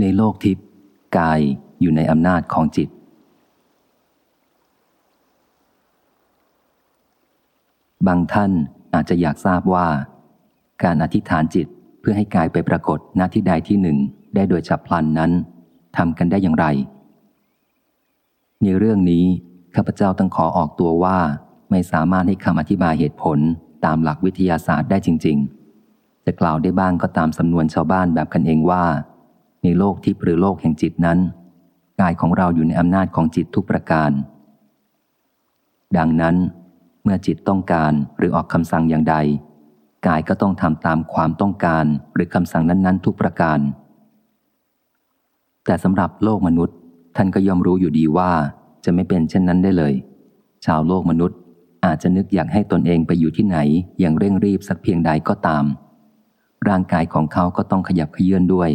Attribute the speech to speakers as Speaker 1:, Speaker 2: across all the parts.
Speaker 1: ในโลกทิพย์กายอยู่ในอำนาจของจิต บางท่านอาจจะอยากทราบว่า การอธิษฐานจิตเพื่อให้กายไปปรากฏณที่ใดที่หนึ่งได้โดยฉับพลันนั้นทำกันได้อย่างไร ในเรื่องนี้ข้าพเจ้าต้องขอออกตัวว่าไม่สามารถให้คำอธิบายเหตุผลตามหลักวิทยาศาสตร์ได้จริง ๆ จะกล่าวได้บ้างก็ตามสำนวนชาวบ้านแบบกันเองว่า ในโลกทิพย์หรือโลกแห่งจิตนั้น กายของเราอยู่ในอำนาจของจิตทุกประการ ดังนั้นเมื่อจิตต้องการหรือออกคำสั่งอย่างใด กายก็ต้องทำตามความต้องการหรือคำสั่งนั้น ๆ ทุกประการ แต่สำหรับโลกมนุษย์ ท่านก็ย่อมรู้อยู่ดีว่าจะไม่เป็นเช่นนั้นได้เลย ชาวโลกมนุษย์อาจจะนึกอยากให้ตนเองไปอยู่ที่ไหน อย่างเร่งรีบสักเพียงใดก็ตาม ร่างกายของเขาก็ต้องขยับเขยื่อนด้วย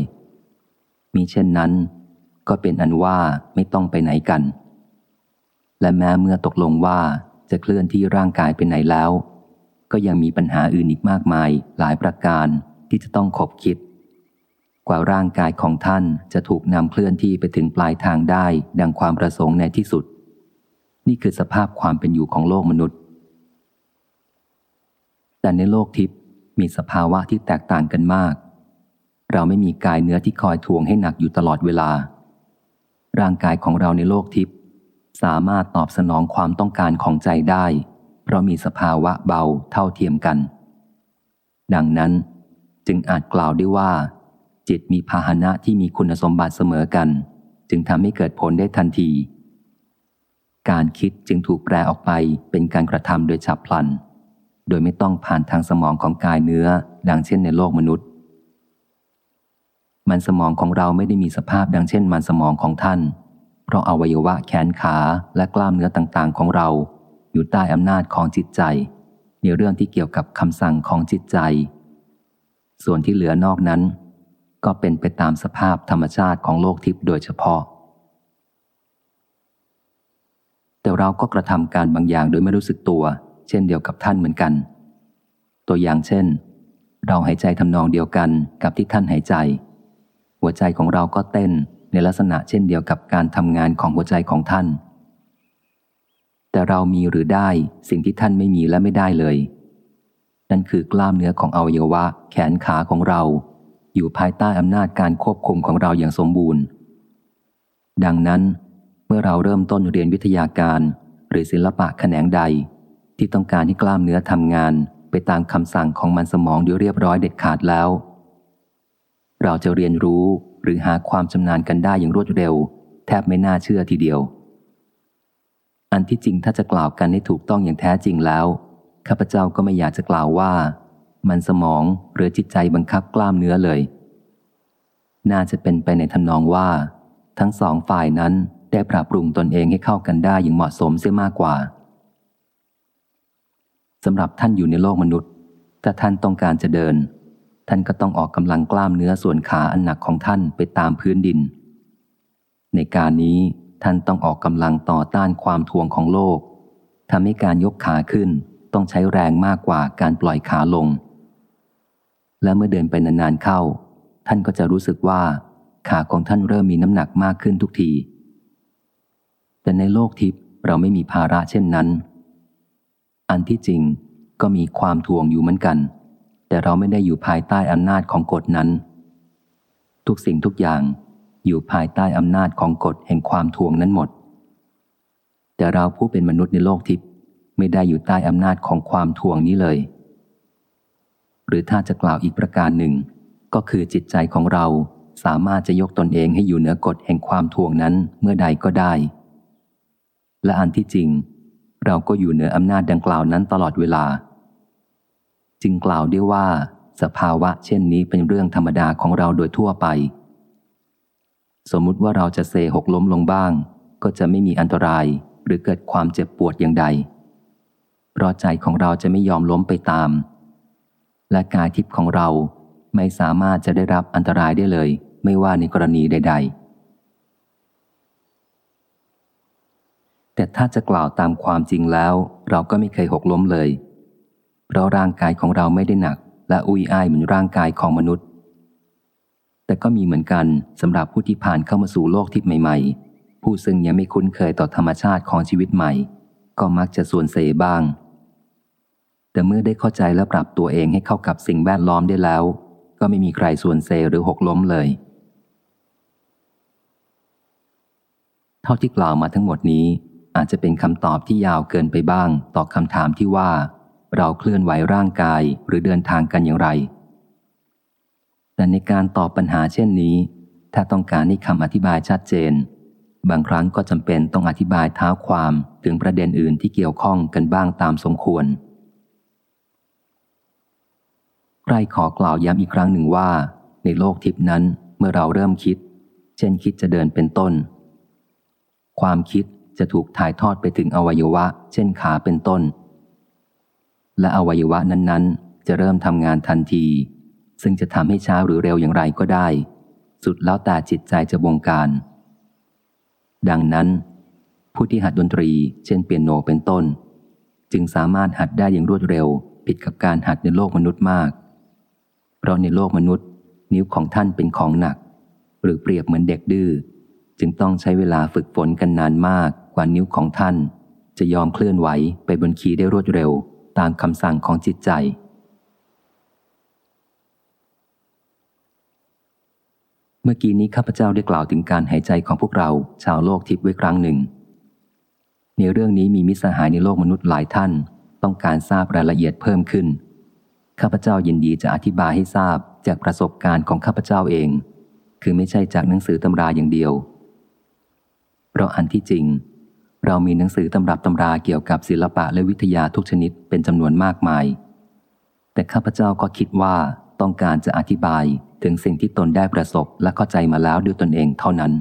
Speaker 1: มีเช่นนั้น ก็เป็นอันว่าไม่ต้องไปไหนกัน และแม้เมื่อตกลงว่าจะเคลื่อนที่ร่างกายไปไหนแล้ว ก็ยังมีปัญหาอื่นอีกมากมายหลายประการที่จะต้องขบคิด กว่าร่างกายของท่านจะถูกนำเคลื่อนที่ไปถึงปลายทางได้ดังความประสงค์ในที่สุด นี่คือสภาพความเป็นอยู่ของโลกมนุษย์ แต่ในโลกทิพย์มีสภาวะที่แตกต่างกันมาก เราไม่มีกายเนื้อที่คอยทวงให้หนักอยู่ตลอดเวลา ร่างกายของเราในโลกทิพย์สามารถตอบสนองความต้องการของใจได้ เพราะมีสภาวะเบาเท่าเทียมกัน ดังนั้นจึงอาจกล่าวได้ว่า จิตมีพาหนะที่มีคุณสมบัติเสมอกัน จึงทำให้เกิดผลได้ทันที การคิดจึงถูกแปลออกไปเป็นการกระทำโดยฉับพลัน โดยไม่ต้องผ่านทางสมองของกายเนื้อดังเช่นในโลกมนุษย์ มันสมองของเราไม่ได้มีสภาพดังเช่นมันสมองของท่าน เพราะอวัยวะแขนขาและกล้ามเนื้อต่างๆ ของเรา อยู่ใต้อำนาจของจิตใจ ในเรื่องที่เกี่ยวกับคำสั่งของจิตใจ ส่วนที่เหลือนอกนั้น ก็เป็นไปตามสภาพธรรมชาติของโลกทิพย์โดยเฉพาะ แต่เราก็กระทำการบางอย่างโดยไม่รู้สึกตัว เช่นเดียวกับท่านเหมือนกัน ตัวอย่างเช่น เราหายใจทำนองเดียวกันกับที่ท่านหายใจ หัวใจของเราก็เต้นในลักษณะเช่นเดียวกับการทำงานของหัวใจของท่าน แต่เรามีหรือได้สิ่งที่ท่านไม่มีและไม่ได้เลย นั่นคือกล้ามเนื้อของอวัยวะแขนขาของเรา อยู่ภายใต้อำนาจการควบคุมของเราอย่างสมบูรณ์ ดังนั้น เมื่อเราเริ่มต้นเรียนวิทยาการ หรือศิลปะแขนงใด ที่ต้องการให้กล้ามเนื้อทำงานไปตามคำสั่งของมันสมองโดยเรียบร้อยเด็ดขาดแล้ว เราจะเรียนรู้หรือหาความชำนาญกันได้อย่างรวดเร็ว แทบไม่น่าเชื่อทีเดียว อันที่จริงถ้าจะกล่าวกันให้ถูกต้องอย่างแท้จริงแล้ว ข้าพเจ้าก็ไม่อยากจะกล่าวว่า มันสมองหรือจิตใจบังคับกล้ามเนื้อเลย น่าจะเป็นไปในทำนองว่า ทั้งสองฝ่ายนั้นได้ปรับปรุงตนเองให้เข้ากันได้อย่างเหมาะสมเสียมากกว่าสำหรับท่านอยู่ในโลกมนุษย์ ถ้าท่านต้องการจะเดิน ท่านก็ต้องออกกำลังกล้ามเนื้อส่วนขาอันหนักของท่านไปตามพื้นดิน ในการนี้ท่านต้องออกกำลังต่อต้านความทวงของโลกทำให้การยกขาขึ้นต้องใช้แรงมากกว่าการปล่อยขาลง และเมื่อเดินไปนานๆเข้า ท่านก็จะรู้สึกว่าขาของท่านเริ่มมีน้ำหนักมากขึ้นทุกที แต่ในโลกทิพย์เราไม่มีภาระเช่นนั้น อันที่จริงก็มีความทวงอยู่เหมือนกัน แต่เราไม่ได้อยู่ภายใต้อำนาจของกฎนั้น ทุกสิ่งทุกอย่างอยู่ภายใต้อำนาจของกฎแห่งความทวงนั้นหมด แต่เราผู้เป็นมนุษย์ในโลกทิพย์ไม่ได้อยู่ใต้อำนาจของความทวงนี้เลย หรือถ้าจะกล่าวอีกประการหนึ่ง ก็คือจิตใจของเราสามารถจะยกตนเองให้อยู่เหนือกฎแห่งความทวงนั้นเมื่อใดก็ได้ และอันที่จริง เราก็อยู่เหนืออำนาจดังกล่าวนั้นตลอดเวลา จึงกล่าวได้ว่า สภาวะเช่นนี้เป็นเรื่องธรรมดาของเราโดยทั่วไป สมมุติว่าเราจะเซหกล้มลงบ้าง ก็จะไม่มีอันตรายหรือเกิดความเจ็บปวดอย่างใด เพราะใจของเราจะไม่ยอมล้มไปตาม และกายทิพย์ของเราไม่สามารถจะได้รับอันตรายได้เลย ไม่ว่าในกรณีใด ๆแต่ถ้าจะกล่าวตามความจริงแล้ว เราก็ไม่เคยหกล้มเลย เพราะร่างกายของเราไม่ได้หนัก และอุ้ยอ้ายเหมือนร่างกายของมนุษย์ แต่ก็มีเหมือนกันสำหรับผู้ที่ผ่านเข้ามาสู่โลกทิพย์ใหม่ ๆ ผู้ซึ่งยังไม่คุ้นเคยต่อธรรมชาติของชีวิตใหม่ ก็มักจะส่วนเสบ้าง แต่เมื่อได้เข้าใจและปรับตัวเองให้เข้ากับสิ่งแวดล้อมได้แล้ว ก็ไม่มีใครส่วนเซหรือหกล้มเลย เท่าที่กล่าวมาทั้งหมดนี้อาจจะเป็นคำตอบที่ยาวเกินไปบ้าง ต่อคำถามที่ว่า เราเคลื่อนไหวร่างกายหรือเดินทางกันอย่างไร แต่ในการตอบปัญหาเช่นนี้ ถ้าต้องการให้คำอธิบายชัดเจน บางครั้งก็จำเป็นต้องอธิบายเท้าความถึงประเด็นอื่นที่เกี่ยวข้องกันบ้างตามสมควรใครขอกล่าวย้ำอีกครั้งหนึ่งว่า ในโลกทิพนั้นเมื่อเราเริ่มคิด เช่นคิดจะเดินเป็นต้น ความคิดจะถูกถ่ายทอดไปถึงอวัยวะ เช่นขาเป็นต้น และอวัยวะนั้นๆ จะเริ่มทำงานทันที ซึ่งจะทำให้ช้าหรือเร็วอย่างไรก็ได้ สุดแล้วแต่จิตใจจะบงการ ดังนั้น ผู้ที่หัดดนตรี เช่นเปียโนเป็นต้น จึงสามารถหัดได้อย่างรวดเร็ว ผิดกับการหัดในโลกมนุษย์มาก เพราะในโลกมนุษย์ นิ้วของท่านเป็นของหนัก หรือเปรียบเหมือนเด็กดื้อจึงต้องใช้เวลาฝึกฝนกันนานมากกว่านิ้วของท่าน จะยอมเคลื่อนไหวไปบนคีย์ได้รวดเร็ว ตามคำสั่งของจิตใจ เมื่อกี้นี้ข้าพเจ้าได้กล่าวถึงการหายใจของพวกเรา ชาวโลกทิพย์ไว้ครั้งหนึ่ง ในเรื่องนี้มีมิตรสหายในโลกมนุษย์หลายท่าน ต้องการทราบรายละเอียดเพิ่มขึ้น ข้าพเจ้ายินดีจะอธิบายให้ทราบจากประสบการณ์ของข้าพเจ้าเอง คือไม่ใช่จากหนังสือตำราอย่างเดียว เพราะอันที่จริง เรามีหนังสือตำรับตำราเกี่ยวกับศิลปะและวิทยาทุกชนิดเป็นจำนวนมากมาย แต่ข้าพเจ้าก็คิดว่าต้องการจะอธิบายถึงสิ่งที่ตนได้ประสบและเข้าใจมาแล้วด้วยตนเองเท่านั้น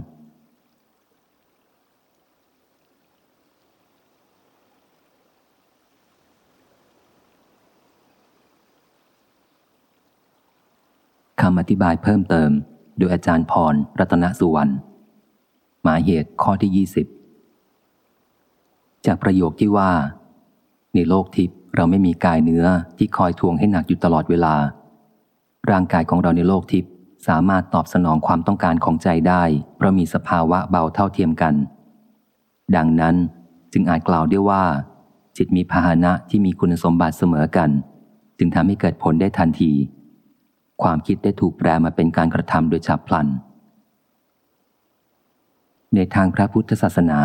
Speaker 1: คำอธิบายเพิ่มเติม โดยอาจารย์พร รัตนสุวรรณ หมายเหตุข้อที่ 20 จากประโยคที่ว่า ในโลกทิพย์เราไม่มีกายเนื้อที่คอยทวงให้หนักอยู่ตลอดเวลา ร่างกายของเราในโลกทิพย์สามารถตอบสนองความต้องการของใจได้ เพราะมีสภาวะเบาเท่าเทียมกัน ดังนั้นจึงอาจกล่าวได้ว่า จิตมีพาหนะที่มีคุณสมบัติเสมอกัน จึงทำให้เกิดผลได้ทันที ความคิดได้ถูกแปลมาเป็นการกระทำโดยฉับพลัน ในทางพระพุทธศาสนา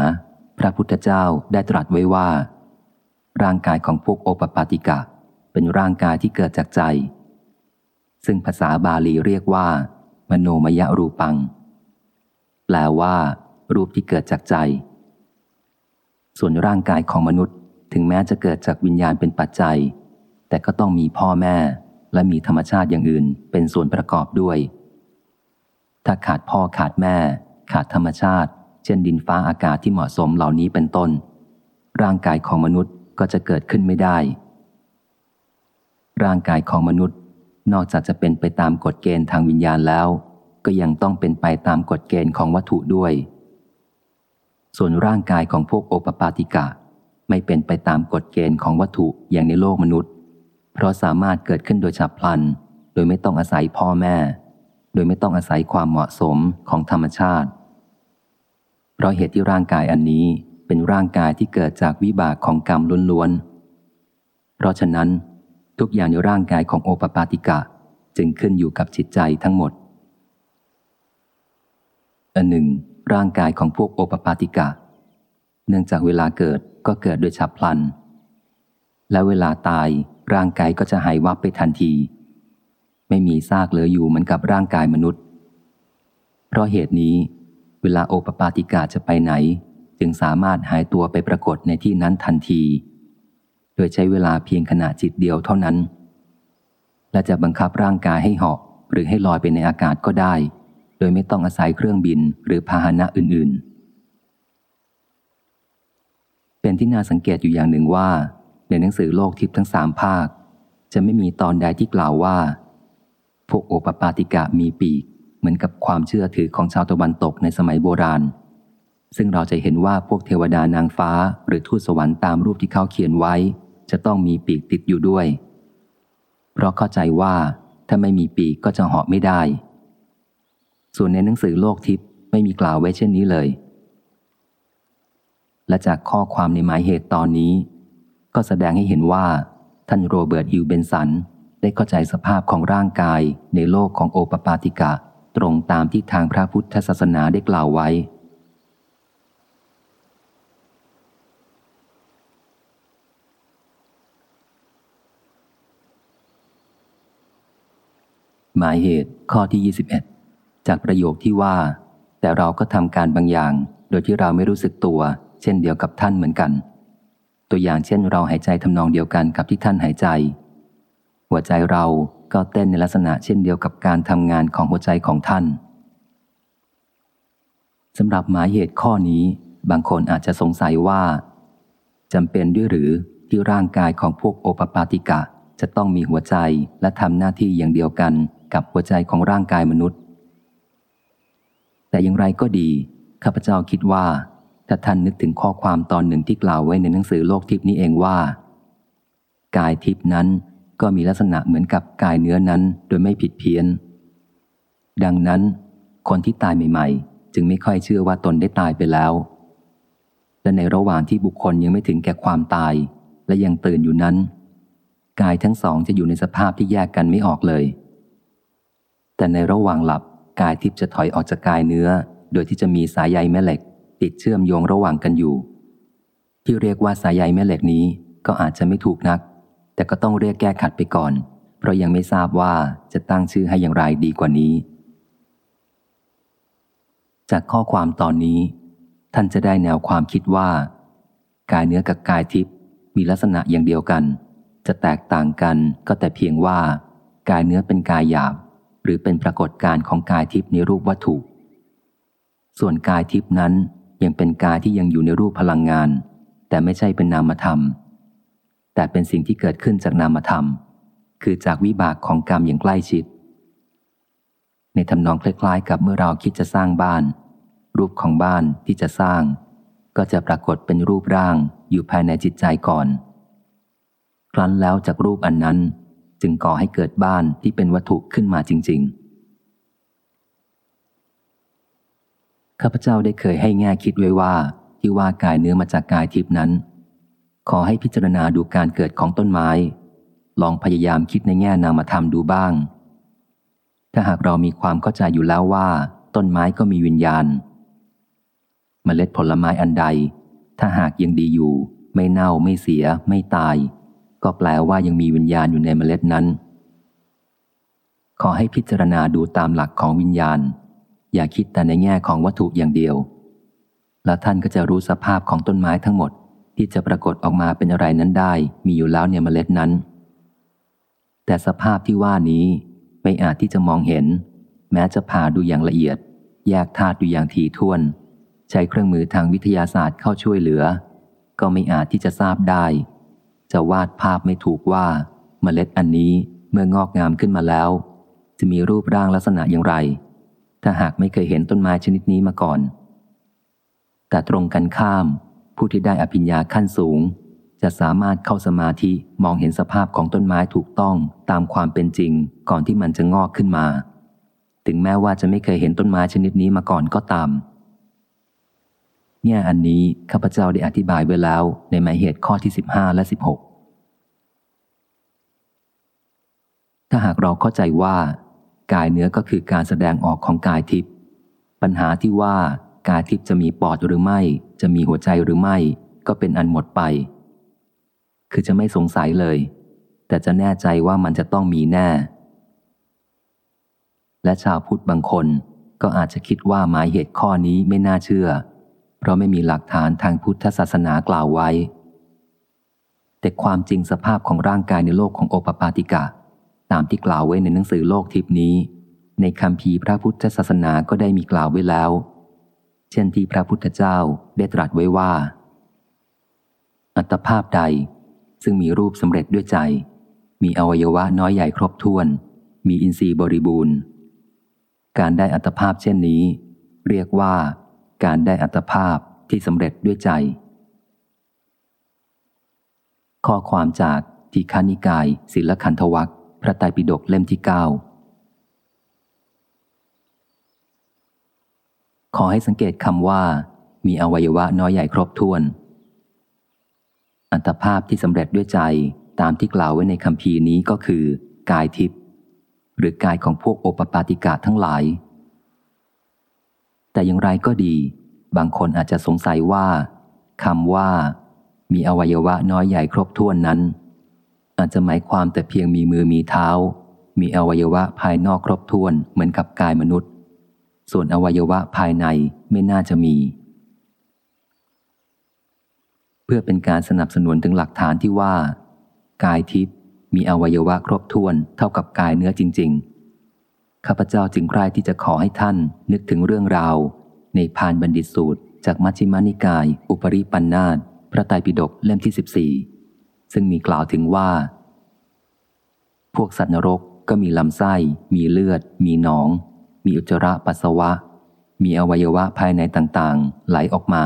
Speaker 1: ระพุทธเจ้าได้ตรัสไว้ว่า ร่างกายของพวกโอปปาติกะ เป็นร่างกายที่เกิดจากใจ ซึ่งภาษาบาลีเรียกว่า มโนมยรูปัง แปลว่า รูปที่เกิดจากใจ ส่วนร่างกายของมนุษย์ถึงแม้จะเกิดจากวิญญาณเป็นปัจจัย แต่ก็ต้องมีพ่อแม่และมีธรรมชาติอย่างอื่นเป็นส่วนประกอบด้วย ถ้าขาดพ่อขาดแม่ ขาดธรรมชาติ เช่นดินฟ้าอากาศที่เหมาะสมเหล่านี้เป็นต้น ร่างกายของมนุษย์ก็จะเกิดขึ้นไม่ได้ ร่างกายของมนุษย์ นอกจากจะเป็นไปตามกฎเกณฑ์ทางวิญญาณแล้ว ก็ยังต้องเป็นไปตามกฎเกณฑ์ของวัตถุด้วย ส่วนร่างกายของพวกโอปปาติกะ ไม่เป็นไปตามกฎเกณฑ์ของวัตถุอย่างในโลกมนุษย์ เพราะสามารถเกิดขึ้นโดยฉับพลัน โดยไม่ต้องอาศัยพ่อแม่ โดยไม่ต้องอาศัยความเหมาะสมของธรรมชาติ เพราะเหตุที่ร่างกายอันนี้เป็นร่างกายที่เกิดจากวิบากของกรรมล้วนๆ เพราะฉะนั้น ทุกอย่างในร่างกายของโอปปาติกะจึงขึ้นอยู่กับจิตใจทั้งหมด อันหนึ่ง ร่างกายของพวกโอปปาติกะ เนื่องจากเวลาเกิดก็เกิดโดยฉับพลัน และเวลาตายร่างกายก็จะหายวับไปทันที ไม่มีซากเหลืออยู่เหมือนกับร่างกายมนุษย์ เพราะเหตุนี้ เวลาโอปปาติกะจะไปไหน จึงสามารถหายตัวไปปรากฏในที่นั้นทันที โดยใช้เวลาเพียงขณะจิตเดียวเท่านั้น และจะบังคับร่างกายให้เหาะหรือให้ลอยไปในอากาศก็ได้ โดยไม่ต้องอาศัยเครื่องบินหรือพาหนะอื่นๆ เป็นที่น่าสังเกตอยู่อย่างหนึ่งว่า ในหนังสือโลกทิพย์ทั้งสามภาค จะไม่มีตอนใดที่กล่าวว่า พวกโอปปาติกะมีปีก เหมือนกับความเชื่อถือของชาวตะวันตกในสมัยโบราณ ซึ่งเราจะเห็นว่าพวกเทวดานางฟ้าหรือทูตสวรรค์ตามรูปที่เขาเขียนไว้ จะต้องมีปีกติดอยู่ด้วย เพราะเข้าใจว่าถ้าไม่มีปีกก็จะเหาะไม่ได้ ส่วนในหนังสือโลกทิพย์ไม่มีกล่าวไว้เช่นนี้เลย และจากข้อความในหมายเหตุตอนนี้ ก็แสดงให้เห็นว่าท่านโรเบิร์ตฮิวเบนสันได้เข้าใจสภาพของร่างกายในโลกของโอปปาติกะ ตรงตามที่ทางพระพุทธศาสนาได้กล่าวไว้ หมายเหตุข้อที่ 21 จากประโยคที่ว่า แต่เราก็ทำการบางอย่าง โดยที่เราไม่รู้สึกตัว เช่นเดียวกับท่านเหมือนกัน ตัวอย่างเช่นเราหายใจทำนองเดียวกันกับที่ท่านหายใจ หัวใจเรา ก็เต้นในลักษณะเช่นเดียวกับการทำงานของหัวใจของท่านสำหรับหมายเหตุข้อนี้ บางคนอาจจะสงสัยว่าจำเป็นด้วยหรือที่ร่างกายของพวกโอปปาติกะ จะต้องมีหัวใจและทำหน้าที่อย่างเดียวกันกับหัวใจของร่างกายมนุษย์ แต่อย่างไรก็ดี ข้าพเจ้าคิดว่า ถ้าท่านนึกถึงข้อความตอนหนึ่งที่กล่าวไว้ในหนังสือโลกทิพนี้เองว่า กายทิพนั้น ก็มีลักษณะเหมือนกับกายเนื้อนั้นโดยไม่ผิดเพี้ยน ดังนั้น คนที่ตายใหม่ๆ จึงไม่ค่อยเชื่อว่าตนได้ตายไปแล้ว และในระหว่างที่บุคคลยังไม่ถึงแก่ความตาย และยังตื่นอยู่นั้น กายทั้งสองจะอยู่ในสภาพที่แยกกันไม่ออกเลย แต่ในระหว่างหลับกายทิพย์จะถอยออกจากกายเนื้อ โดยที่จะมีสายใยแม่เหล็ก ติดเชื่อมโยงระหว่างกันอยู่ ที่เรียกว่าสายใยแม่เหล็กนี้ก็อาจจะไม่ถูกนัก แต่ก็ต้องเรียกแก้ขัดไปก่อน เพราะยังไม่ทราบว่าจะตั้งชื่อให้อย่างไรดีกว่านี้ จากข้อความตอนนี้ ท่านจะได้แนวความคิดว่า กายเนื้อกับกายทิพย์มีลักษณะอย่างเดียวกัน จะแตกต่างกันก็แต่เพียงว่า กายเนื้อเป็นกายหยาบ หรือเป็นปรากฏการของกายทิพย์ในรูปวัตถุ ส่วนกายทิพย์นั้นยังเป็นกายที่ยังอยู่ในรูปพลังงาน แต่ไม่ใช่เป็นนามธรรม แต่เป็นสิ่งที่เกิดขึ้นจากนามธรรม คือจากวิบากของกรรมอย่างใกล้ชิด ในทำนองคล้ายๆ กับเมื่อเราคิดจะสร้างบ้าน รูปของบ้านที่จะสร้าง ก็จะปรากฏเป็นรูปร่างอยู่ภายในจิตใจก่อน ครั้นแล้วจากรูปอันนั้นจึงก่อให้เกิดบ้านที่เป็นวัตถุขึ้นมาจริง ๆ ข้าพเจ้าได้เคยให้แง่คิดไว้ว่าที่ว่ากายเนื้อมาจากกายทิพนั้น ขอให้พิจารณาดูการเกิดของต้นไม้ ลองพยายามคิดในแง่นามธรรมดูบ้าง ถ้าหากเรามีความเข้าใจอยู่แล้วว่า ต้นไม้ก็มีวิญญาณมเมล็ดผลไม้อันใด ถ้าหากยังดีอยู่ ไม่เน่าไม่เสีย ไม่ตาย ก็แปลว่ายังมีวิญญาณอยู่ในเมล็ดนั้น ขอให้พิจารณาดูตามหลักของวิญญาณ อย่าคิดแต่ในแง่ของวัตถุอย่างเดียว แล้วท่านก็จะรู้สภาพของต้นไม้ทั้งหมด ที่จะปรากฏออกมาเป็นอะไรนั้นได้มีอยู่แล้วในเมล็ดนั้น แต่สภาพที่ว่านี้ไม่อาจที่จะมองเห็น แม้จะผ่าดูอย่างละเอียด แยกธาตุดูอย่างถี่ถ้วน ใช้เครื่องมือทางวิทยาศาสตร์เข้าช่วยเหลือ ก็ไม่อาจที่จะทราบได้ จะวาดภาพไม่ถูกว่าเมล็ดอันนี้เมื่องอกงามขึ้นมาแล้ว จะมีรูปร่างลักษณะอย่างไร ถ้าหากไม่เคยเห็นต้นไม้ชนิดนี้มาก่อน แต่ตรงกันข้าม ผู้ที่ได้อภิญญาขั้นสูง จะสามารถเข้าสมาธิมองเห็นสภาพของต้นไม้ถูกต้องตามความเป็นจริง ก่อนที่มันจะงอกขึ้นมา ถึงแม้ว่าจะไม่เคยเห็นต้นไม้ชนิดนี้มาก่อนก็ตามแง่อันนี้ข้าพเจ้าได้อธิบายไว้แล้วในหมายเหตุข้อที่ 15 และ 16 ถ้าหากเราเข้าใจว่า กายเนื้อก็คือการแสดงออกของกายทิพย์ปัญหาที่ว่า กายทิพย์จะมีปอดหรือไม่ จะมีหัวใจหรือไม่ ก็เป็นอันหมดไป คือจะไม่สงสัยเลย แต่จะแน่ใจว่ามันจะต้องมีแน่ และชาวพุทธบางคนก็อาจจะคิดว่าหมายเหตุข้อนี้ไม่น่าเชื่อ เพราะไม่มีหลักฐานทางพุทธศาสนากล่าวไว้ แต่ความจริงสภาพของร่างกายในโลกของโอปปาติกะ ตามที่กล่าวไว้ในหนังสือโลกทิพนี้ ในคำพีพระพุทธศาสนาก็ได้มีกล่าวไว้แล้ว เช่นที่พระพุทธเจ้าได้ตรัสไว้ว่า อัตภาพใดซึ่งมีรูปสำเร็จด้วยใจ มีอวัยวะน้อยใหญ่ครบถ้วน มีอินทรีย์บริบูรณ์ การได้อัตภาพเช่นนี้ เรียกว่า การได้อัตภาพที่สำเร็จด้วยใจ ข้อความจากทีฆานิกายศิลขันธวัคพระไตรปิฎกเล่มที่เก้า ขอให้สังเกตคำว่า มีอวัยวะน้อยใหญ่ครบถ้วน อัตภาพที่สำเร็จด้วยใจตามที่กล่าวไว้ในคำพีนี้ก็คือ กายทิพย์หรือกายของพวกโอปปาติกาทั้งหลาย แต่อย่างไรก็ดี บางคนอาจจะสงสัยว่าคำว่า มีอวัยวะน้อยใหญ่ครบถ้วนนั้น อาจจะหมายความแต่เพียงมีมือมีเท้า มีอวัยวะภายนอกครบถ้วนเหมือนกับกายมนุษย์ ส่วนอวัยวะภายในไม่น่าจะมี เพื่อเป็นการสนับสนุนถึงหลักฐานที่ว่า กายทิพย์มีอวัยวะครบถ้วนเท่ากับกายเนื้อจริง ๆ ข้าพเจ้าจึงใคร่ที่จะขอให้ท่านนึกถึงเรื่องราว ในพานบัณฑิตสูตร จากมัชฌิมานิกาย อุปริปันธาตพระไตรปิฎกเล่มที่ 14 ซึ่งมีกล่าวถึงว่า พวกสัตว์นรกก็มีลำไส้ มีเลือด มีหนอง มีอุจจาระปัสสาวะ มีอวัยวะภายในต่างๆ ไหลออกมา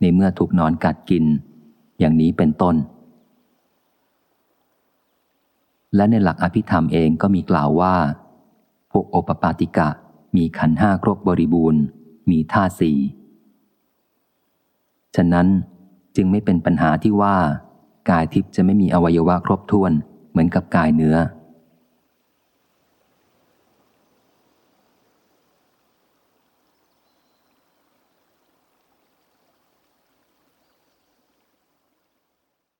Speaker 1: ในเมื่อถูกนอนกัดกิน อย่างนี้เป็นต้น และในหลักอภิธรรมเองก็มีกล่าวว่า พวกโอปปาติกะมีขันห้าครบบริบูรณ์ มีท่าสี่ฉะนั้นจึงไม่เป็นปัญหาที่ว่า กายทิพย์จะไม่มีอวัยวะครบถ้วนเหมือนกับกายเนื้อ